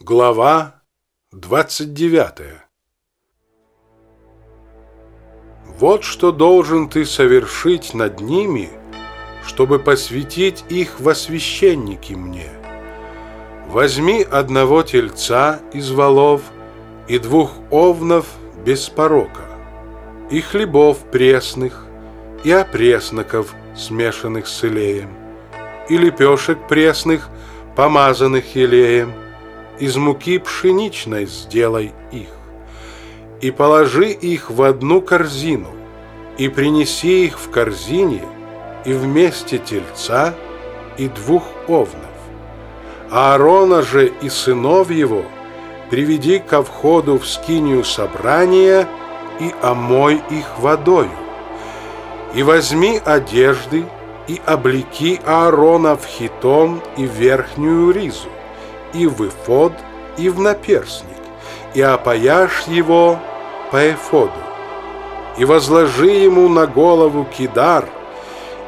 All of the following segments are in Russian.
Глава 29 Вот что должен ты совершить над ними, чтобы посвятить их во священники мне. Возьми одного тельца из волов и двух овнов без порока, и хлебов пресных, и опресноков, смешанных с илеем, и лепешек пресных, помазанных елеем, из муки пшеничной сделай их, и положи их в одну корзину, и принеси их в корзине, и вместе тельца, и двух овнов. Аарона же и сынов его приведи ко входу в скинию собрания и омой их водою. И возьми одежды, и облеки Аарона в хитон и верхнюю ризу, и в эфод, и в наперсник, и опояшь его по эфоду, и возложи ему на голову кидар,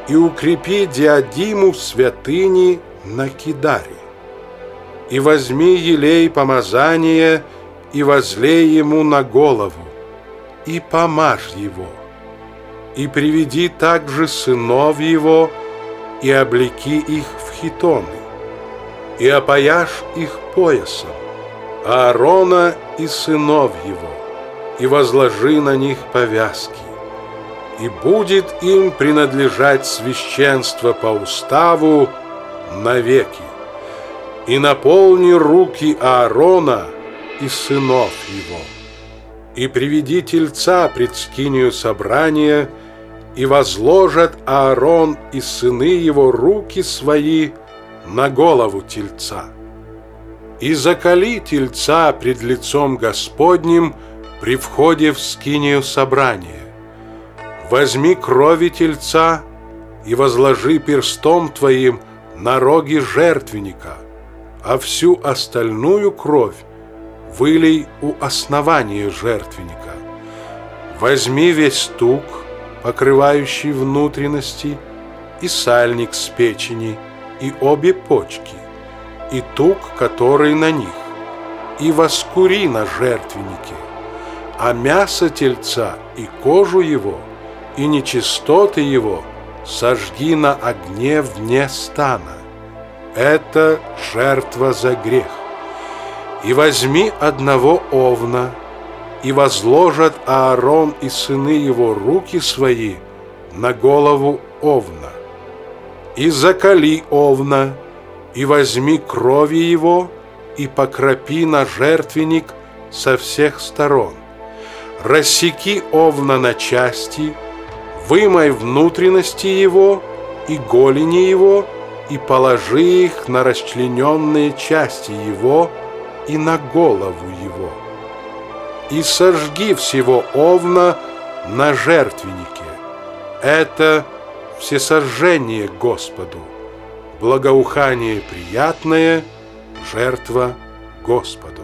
и укрепи диадиму в святыне на кидаре. И возьми елей помазания, и возлей ему на голову, и помажь его, и приведи также сынов его, и облеки их в хитоны и опояшь их поясом, Аарона и сынов его, и возложи на них повязки. И будет им принадлежать священство по уставу навеки. И наполни руки Аарона и сынов его. И приведи тельца пред скинию собрания, и возложат Аарон и сыны его руки свои на голову тельца. И закали тельца пред лицом Господним при входе в скинию собрания. Возьми крови тельца и возложи перстом твоим на роги жертвенника, а всю остальную кровь вылей у основания жертвенника. Возьми весь тук, покрывающий внутренности, и сальник с печени – и обе почки, и тук, который на них, и воскури на жертвеннике, а мясо тельца и кожу его, и нечистоты его сожги на огне вне стана. Это жертва за грех. И возьми одного овна, и возложат Аарон и сыны его руки свои на голову овна и закали овна, и возьми крови его, и покропи на жертвенник со всех сторон. Рассеки овна на части, вымой внутренности его и голени его, и положи их на расчлененные части его и на голову его. И сожги всего овна на жертвеннике. Это всесожжение Господу, благоухание приятное, жертва Господу.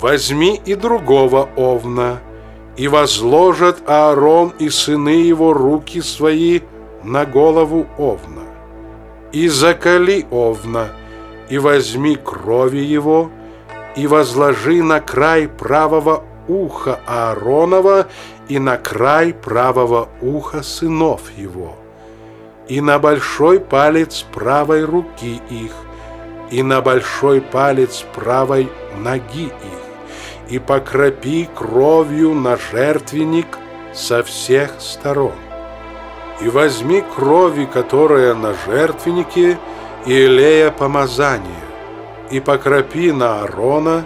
Возьми и другого овна, и возложат Аарон и сыны его руки свои на голову овна. И закали овна, и возьми крови его, и возложи на край правого уха Ааронова и на край правого уха сынов его, и на большой палец правой руки их, и на большой палец правой ноги их, и покропи кровью на жертвенник со всех сторон. И возьми крови, которая на жертвеннике, и элея помазания, и покропи на Аарона,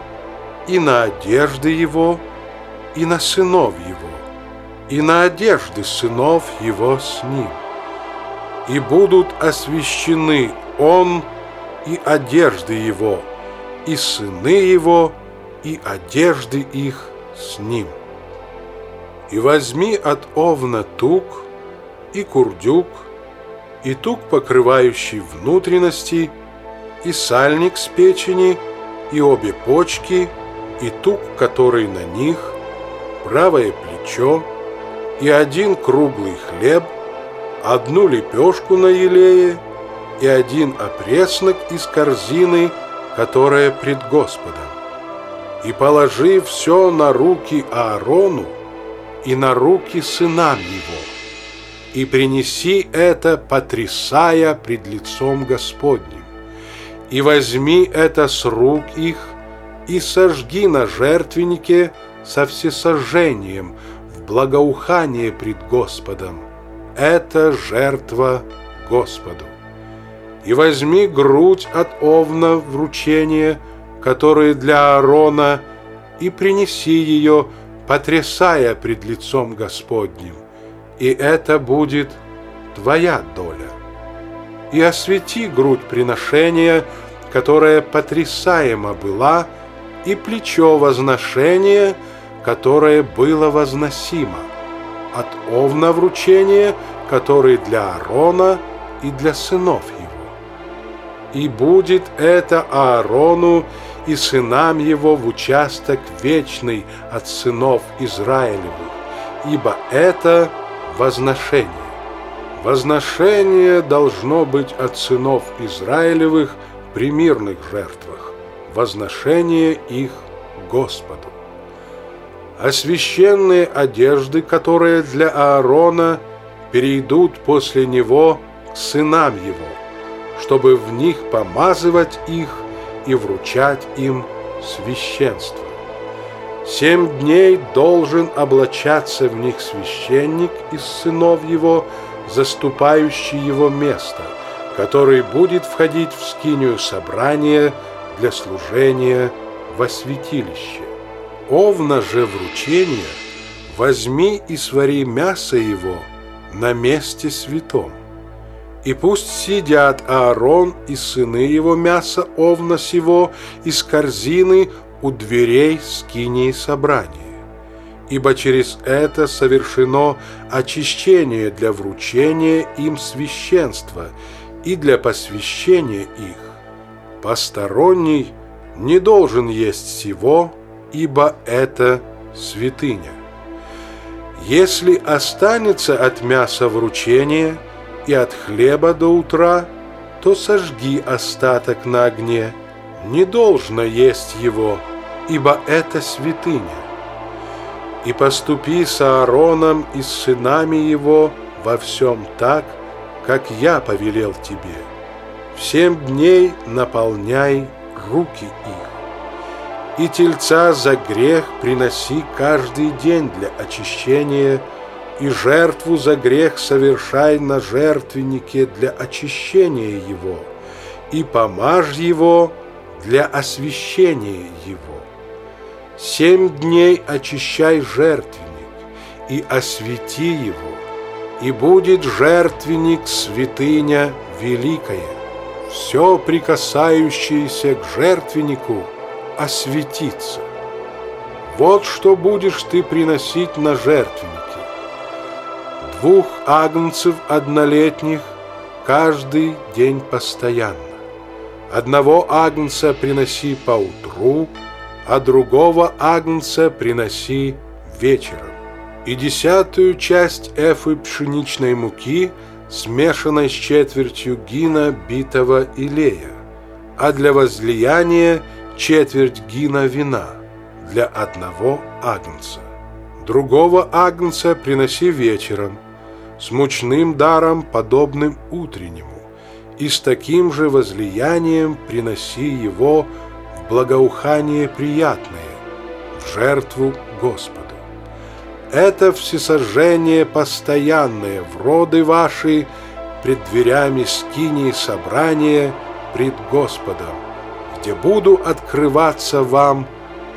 и на одежды его, и на сынов его, и на одежды сынов его с ним. И будут освящены он и одежды его, и сыны его, и одежды их с ним. И возьми от овна тук и курдюк, и тук, покрывающий внутренности, и сальник с печени, и обе почки, и тук, который на них, правое плечо, и один круглый хлеб, одну лепешку на елее и один опреснок из корзины которое пред Господом. И положи все на руки Аарону и на руки сынам его, и принеси это, потрясая пред лицом Господним, и возьми это с рук их, и сожги на жертвеннике со всесожжением в благоухание пред Господом. Это жертва Господу и возьми грудь от овна вручения, которое для Аарона, и принеси ее, потрясая пред лицом Господним, и это будет твоя доля. И освети грудь приношения, которая потрясаема была, и плечо возношения, которое было возносимо, от овна вручения, который для Аарона и для сынов его и будет это Аарону и сынам его в участок вечный от сынов Израилевых, ибо это возношение. Возношение должно быть от сынов Израилевых при мирных жертвах, возношение их Господу. А священные одежды, которые для Аарона, перейдут после него к сынам его – чтобы в них помазывать их и вручать им священство. Семь дней должен облачаться в них священник из сынов его, заступающий его место, который будет входить в скинию собрания для служения во святилище. Овна же вручения возьми и свари мясо его на месте святом и пусть сидят Аарон и сыны его мяса овна сего из корзины у дверей скинии собрания. Ибо через это совершено очищение для вручения им священства и для посвящения их. Посторонний не должен есть сего, ибо это святыня. Если останется от мяса вручения – и от хлеба до утра, то сожги остаток на огне. Не должно есть его, ибо это святыня. И поступи с Аароном и с сынами его во всем так, как я повелел тебе. В семь дней наполняй руки их. И тельца за грех приноси каждый день для очищения – и жертву за грех совершай на жертвеннике для очищения его, и помажь его для освящения его. Семь дней очищай жертвенник и освети его, и будет жертвенник святыня великая. Все прикасающееся к жертвеннику осветится. Вот что будешь ты приносить на жертвенник двух агнцев однолетних каждый день постоянно. Одного агнца приноси по утру, а другого агнца приноси вечером. И десятую часть эфы пшеничной муки, смешанной с четвертью гина битого илея, а для возлияния четверть гина вина для одного агнца. Другого агнца приноси вечером – с мучным даром, подобным утреннему, и с таким же возлиянием приноси его в благоухание приятное, в жертву Господу. Это всесожжение постоянное в роды ваши пред дверями скинии собрания пред Господом, где буду открываться вам,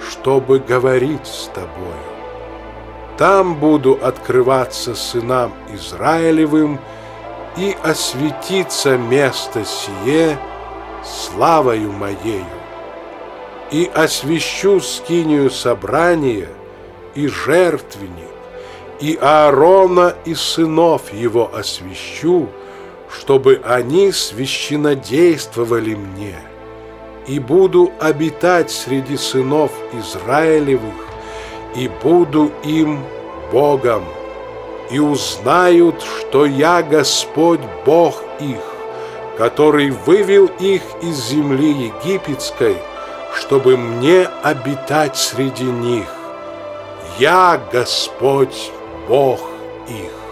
чтобы говорить с тобою. Там буду открываться сынам Израилевым, и осветится место сие славою моею. И освящу скинию собрания и жертвенник, и Аарона и сынов его освящу, чтобы они священодействовали мне, и буду обитать среди сынов Израилевых, и буду им Богом, и узнают, что я Господь Бог их, который вывел их из земли египетской, чтобы мне обитать среди них. Я Господь, Бог их.